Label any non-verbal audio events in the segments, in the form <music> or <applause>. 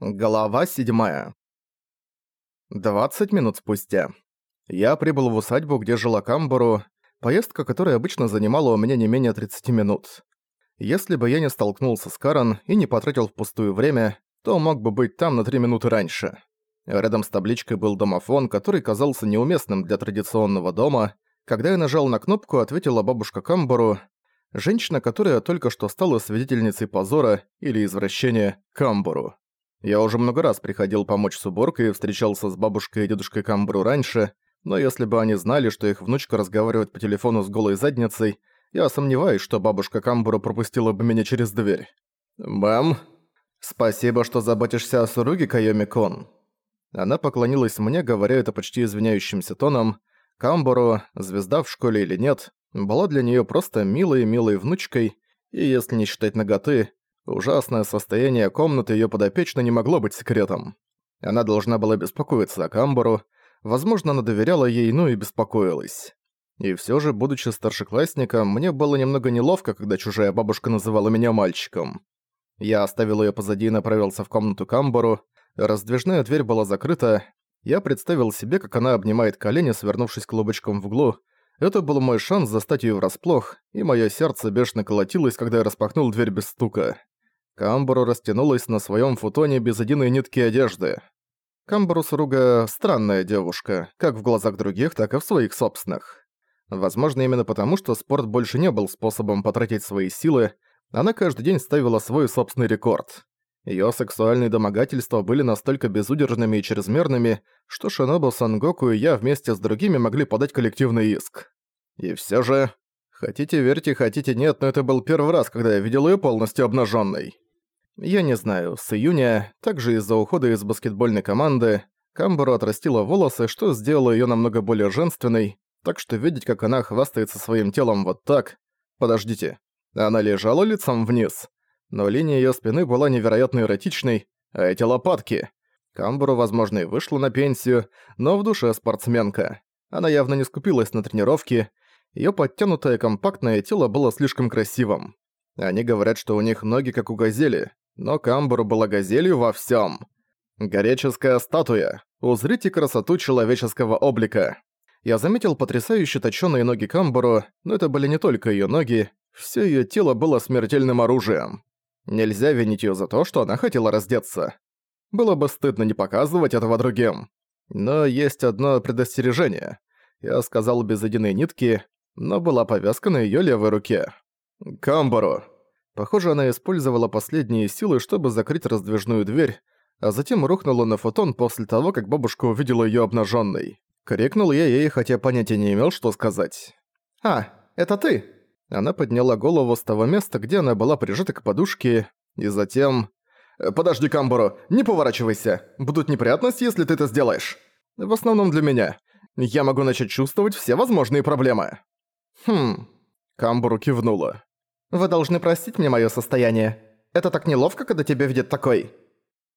Глава 7. 20 минут спустя. Я прибыл в усадьбу, где жила Камбару, поездка которая обычно занимала у меня не менее 30 минут. Если бы я не столкнулся с Карен и не потратил впустую время, то мог бы быть там на 3 минуты раньше. Рядом с табличкой был домофон, который казался неуместным для традиционного дома. Когда я нажал на кнопку, ответила бабушка Камбару, женщина, которая только что стала свидетельницей позора или извращения Камбару. Я уже много раз приходил помочь с уборкой и встречался с бабушкой и дедушкой Камбру раньше, но если бы они знали, что их внучка разговаривает по телефону с голой задницей, я сомневаюсь, что бабушка Камбру пропустила бы меня через дверь. «Бам, спасибо, что заботишься о суруге, Кайоми-кон». Она поклонилась мне, говоря это почти извиняющимся тоном. Камбуру, звезда в школе или нет, была для нее просто милой-милой внучкой, и если не считать ноготы, Ужасное состояние комнаты её подопечной не могло быть секретом. Она должна была беспокоиться о Камбару, возможно, она доверяла ей, ну и беспокоилась. И всё же, будучи старшеклассником, мне было немного неловко, когда чужая бабушка называла меня мальчиком. Я оставил её позади и направился в комнату Камбару. Раздвижная дверь была закрыта. Я представил себе, как она обнимает колени, свернувшись клубочком в углу. Это был мой шанс застать её врасплох, и моё сердце бешено колотилось, когда я распахнул дверь без стука. Камбару растянулась на своем футоне без единой нитки одежды. Камбару Суруга – странная девушка, как в глазах других, так и в своих собственных. Возможно, именно потому, что спорт больше не был способом потратить свои силы, она каждый день ставила свой собственный рекорд. Её сексуальные домогательства были настолько безудержными и чрезмерными, что Шинобу Сангоку и я вместе с другими могли подать коллективный иск. И всё же... Хотите верьте, хотите нет, но это был первый раз, когда я видел её полностью обнажённой. Я не знаю, с июня, также из-за ухода из баскетбольной команды, Камбару отрастила волосы, что сделало её намного более женственной, так что видеть, как она хвастается своим телом вот так... Подождите, она лежала лицом вниз. Но линия её спины была невероятно эротичной, а эти лопатки... Камбару, возможно, и вышла на пенсию, но в душе спортсменка. Она явно не скупилась на тренировки, её подтянутое компактное тело было слишком красивым. Они говорят, что у них ноги как у газели, но Камбуру была газелью во всем. Гореческая статуя. Узрите красоту человеческого облика. Я заметил потрясающе точёные ноги Камбуру, но это были не только её ноги, всё её тело было смертельным оружием. Нельзя винить её за то, что она хотела раздеться. Было бы стыдно не показывать этого другим. Но есть одно предостережение. Я сказал без единой нитки, но была повязка на её левой руке. «Камбару!» Похоже, она использовала последние силы, чтобы закрыть раздвижную дверь, а затем рухнула на фотон после того, как бабушка увидела её обнажённой. Крикнул я ей, хотя понятия не имел, что сказать. «А, это ты?» Она подняла голову с того места, где она была прижата к подушке, и затем... «Подожди, Камбуру, не поворачивайся. Будут неприятности, если ты это сделаешь. В основном для меня. Я могу начать чувствовать все возможные проблемы». «Хм...» Камбуру кивнула. Вы должны простить мне моё состояние. Это так неловко, когда тебя видят такой».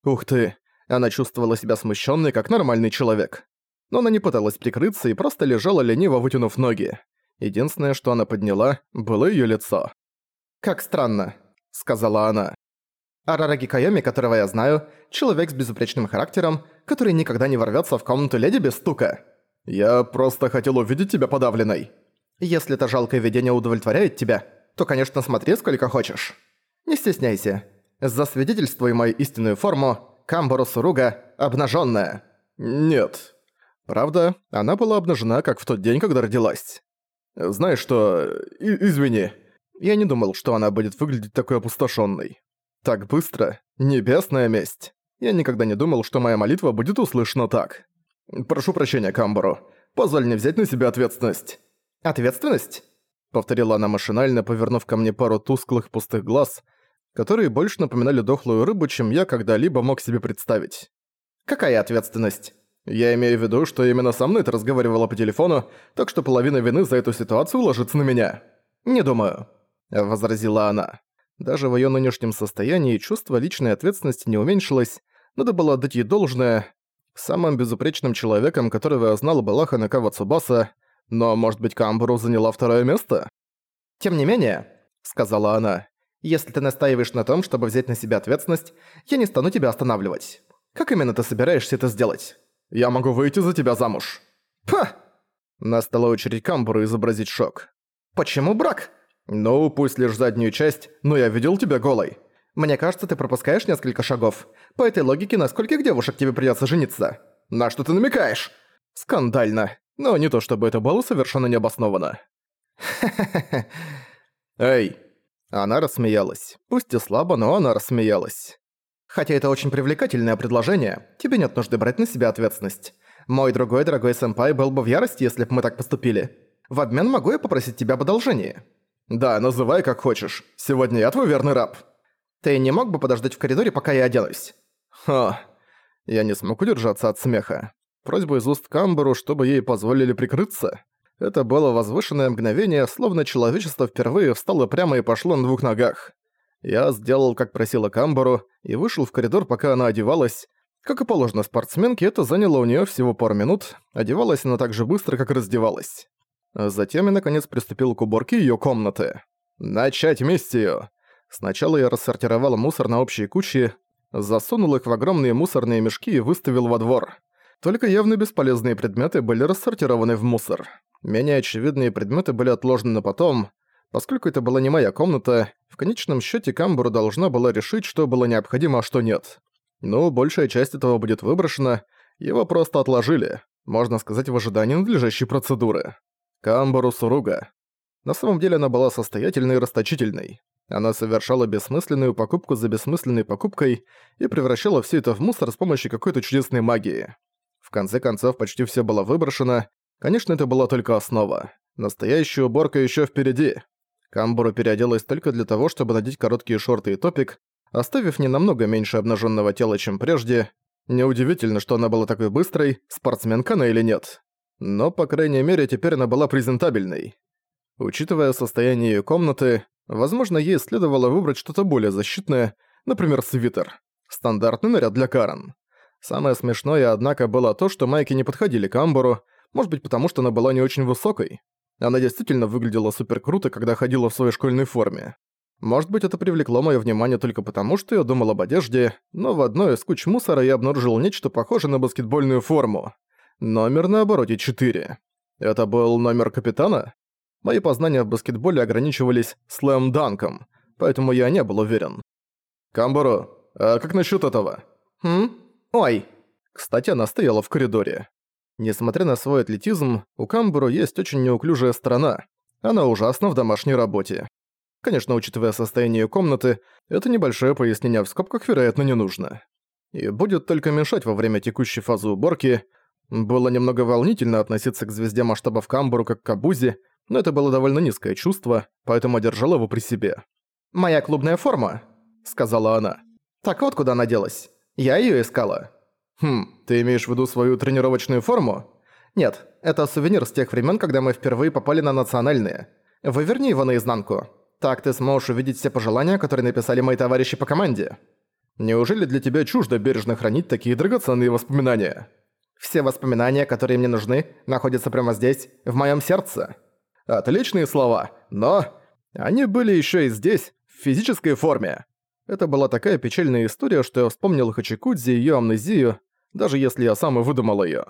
Ух ты, она чувствовала себя смущенной, как нормальный человек. Но она не пыталась прикрыться и просто лежала лениво, вытянув ноги. Единственное, что она подняла, было её лицо. «Как странно», — сказала она. Арараги Кайоми, которого я знаю, человек с безупречным характером, который никогда не ворвётся в комнату леди без стука. Я просто хотел увидеть тебя подавленной. Если это жалкое видение удовлетворяет тебя, то, конечно, смотри сколько хочешь. Не стесняйся. Засвидетельствуй мою истинную форму, Камбору Суруга, обнаженная. Нет. Правда, она была обнажена, как в тот день, когда родилась. Знаешь что, и извини. Я не думал, что она будет выглядеть такой опустошенной. Так быстро. Небесная месть. Я никогда не думал, что моя молитва будет услышана так. Прошу прощения, Камбору. Позволь мне взять на себя ответственность. Ответственность? Повторила она машинально, повернув ко мне пару тусклых пустых глаз, которые больше напоминали дохлую рыбу, чем я когда-либо мог себе представить. «Какая ответственность?» «Я имею в виду, что именно со мной ты разговаривала по телефону, так что половина вины за эту ситуацию ложится на меня». «Не думаю», — возразила она. Даже в её нынешнем состоянии чувство личной ответственности не уменьшилось, надо было отдать ей должное. Самым безупречным человеком, которого я знал, была Ханекава Цубаса, но, может быть, Камбуру заняла второе место? «Тем не менее», — сказала она, Если ты настаиваешь на том, чтобы взять на себя ответственность, я не стану тебя останавливать. Как именно ты собираешься это сделать? Я могу выйти за тебя замуж. Па! Настала очередь Камбуру изобразить шок. Почему брак? Ну, пусть лишь заднюю часть, но я видел тебя голой. Мне кажется, ты пропускаешь несколько шагов. По этой логике, на скольких девушек тебе придётся жениться? На что ты намекаешь? Скандально. Но не то чтобы это было совершенно необоснованно. <laughs> Эй! Она рассмеялась. Пусть и слабо, но она рассмеялась. Хотя это очень привлекательное предложение, тебе нет нужды брать на себя ответственность. Мой другой дорогой сэмпай был бы в ярости, если бы мы так поступили. В обмен могу я попросить тебя об одолжении? Да, называй как хочешь. Сегодня я твой верный раб. Ты не мог бы подождать в коридоре, пока я оденусь? Ха. Я не смог удержаться от смеха. Просьба из уст Камберу, чтобы ей позволили прикрыться. Это было возвышенное мгновение, словно человечество впервые встало прямо и пошло на двух ногах. Я сделал, как просила Камберу, и вышел в коридор, пока она одевалась. Как и положено спортсменке, это заняло у нее всего пару минут. Одевалась она так же быстро, как раздевалась. Затем я, наконец, приступил к уборке ее комнаты. Начать миссию! Сначала я рассортировал мусор на общие кучи, засунул их в огромные мусорные мешки и выставил во двор. Только явно бесполезные предметы были рассортированы в мусор. Менее очевидные предметы были отложены на потом. Поскольку это была не моя комната, в конечном счете Камбуру должна была решить, что было необходимо, а что нет. Но большая часть этого будет выброшена, его просто отложили, можно сказать, в ожидании надлежащей процедуры. Камбуру Суруга. На самом деле она была состоятельной и расточительной. Она совершала бессмысленную покупку за бессмысленной покупкой и превращала все это в мусор с помощью какой-то чудесной магии. Конце концов, почти все было выброшено. Конечно, это была только основа. Настоящая уборка еще впереди. Камбуру переоделась только для того, чтобы надеть короткие шорты и топик, оставив не намного меньше обнаженного тела, чем прежде. Неудивительно, что она была такой быстрой, спортсменка она или нет. Но, по крайней мере, теперь она была презентабельной. Учитывая состояние ее комнаты, Возможно, ей следовало выбрать что-то более защитное, например, свитер. Стандартный наряд для Карен. Самое смешное, однако, было то, что майки не подходили к Амбору, может быть, потому что она была не очень высокой. Она действительно выглядела супер круто, когда ходила в своей школьной форме. Может быть, это привлекло моё внимание только потому, что я думал об одежде, но в одной из куч мусора я обнаружил нечто похожее на баскетбольную форму. Номер на обороте 4. Это был номер капитана? Мои познания в баскетболе ограничивались слэм-данком, поэтому я не был уверен. «Камбуру, а как насчет этого?» «Хм? Ой!» Кстати, она стояла в коридоре. Несмотря на свой атлетизм, у Камбуру есть очень неуклюжая сторона. Она ужасна в домашней работе. Конечно, учитывая состояние комнаты, это небольшое пояснение в скобках, вероятно, не нужно. И будет только мешать во время текущей фазы уборки. Было немного волнительно относиться к звезде масштабов Камбуру как к Абузе, но это было довольно низкое чувство, поэтому одержала его при себе. «Моя клубная форма», — сказала она. «Так вот куда она делась. Я её искала». «Хм, ты имеешь в виду свою тренировочную форму?» «Нет, это сувенир с тех времен, когда мы впервые попали на национальные. Выверни его наизнанку. Так ты сможешь увидеть все пожелания, которые написали мои товарищи по команде». «Неужели для тебя чуждо бережно хранить такие драгоценные воспоминания?» «Все воспоминания, которые мне нужны, находятся прямо здесь, в моём сердце». Отличные слова, но... Они были еще и здесь, в физической форме. Это была такая печальная история, что я вспомнил Хачикудзи и её амнезию, даже если я сам и выдумал её.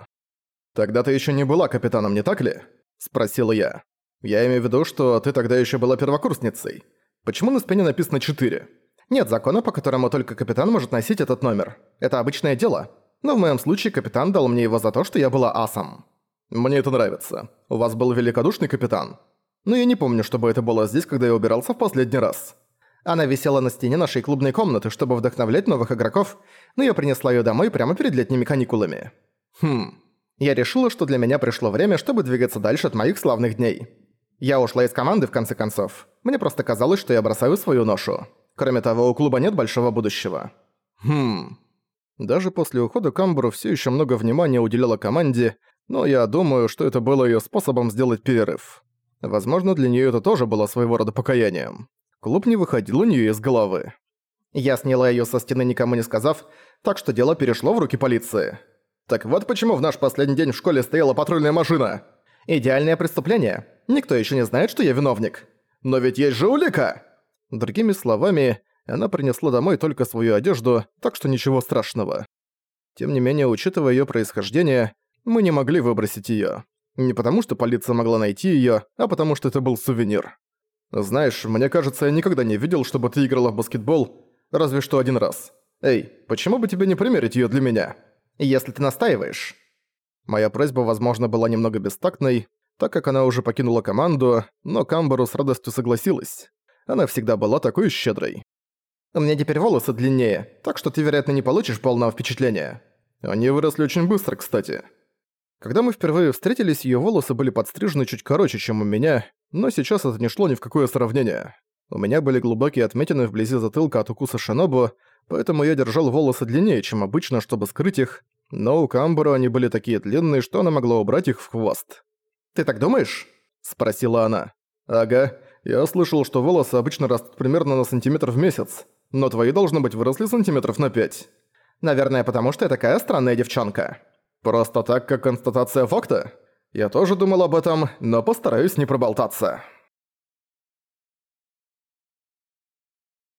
«Тогда ты ещё не была капитаном, не так ли?» – спросил я. «Я имею в виду, что ты тогда ещё была первокурсницей. Почему на спине написано 4?» «Нет закона, по которому только капитан может носить этот номер. Это обычное дело. Но в моем случае капитан дал мне его за то, что я была асом». «Мне это нравится. У вас был великодушный капитан. Но я не помню, чтобы это было здесь, когда я убирался в последний раз». Она висела на стене нашей клубной комнаты, чтобы вдохновлять новых игроков, но я принесла её домой прямо перед летними каникулами. Хм. Я решила, что для меня пришло время, чтобы двигаться дальше от моих славных дней. Я ушла из команды в конце концов. Мне просто казалось, что я бросаю свою ношу. Кроме того, у клуба нет большого будущего. Хм. Даже после ухода Камбру всё ещё много внимания уделяла команде, но я думаю, что это было её способом сделать перерыв. Возможно, для неё это тоже было своего рода покаянием. Клуб не выходил у неё из головы. Я сняла её со стены, никому не сказав, так что дело перешло в руки полиции. Так вот почему в наш последний день в школе стояла патрульная машина. Идеальное преступление. Никто ещё не знает, что я виновник. Но ведь есть же улика! Другими словами, она принесла домой только свою одежду, так что ничего страшного. Тем не менее, учитывая её происхождение, мы не могли выбросить её. Не потому, что полиция могла найти её, а потому, что это был сувенир. Знаешь, мне кажется, я никогда не видел, чтобы ты играла в баскетбол, разве что один раз. Эй, почему бы тебе не примерить её для меня? Если ты настаиваешь. Моя просьба, возможно, была немного бестактной, так как она уже покинула команду, но Камбару с радостью согласилась. Она всегда была такой щедрой. «У меня теперь волосы длиннее, так что ты, вероятно, не получишь полного впечатления. Они выросли очень быстро, кстати». Когда мы впервые встретились, её волосы были подстрижены чуть короче, чем у меня, но сейчас это не шло ни в какое сравнение. У меня были глубокие отметины вблизи затылка от укуса Шинобу, поэтому я держал волосы длиннее, чем обычно, чтобы скрыть их, но у Камбару они были такие длинные, что она могла убрать их в хвост. «Ты так думаешь?» – спросила она. «Ага. Я слышал, что волосы обычно растут примерно на сантиметр в месяц, но твои, должны быть, выросли сантиметров на пять. Наверное, потому что я такая странная девчонка». Просто так, как констатация факта? Я тоже думал об этом, но постараюсь не проболтаться.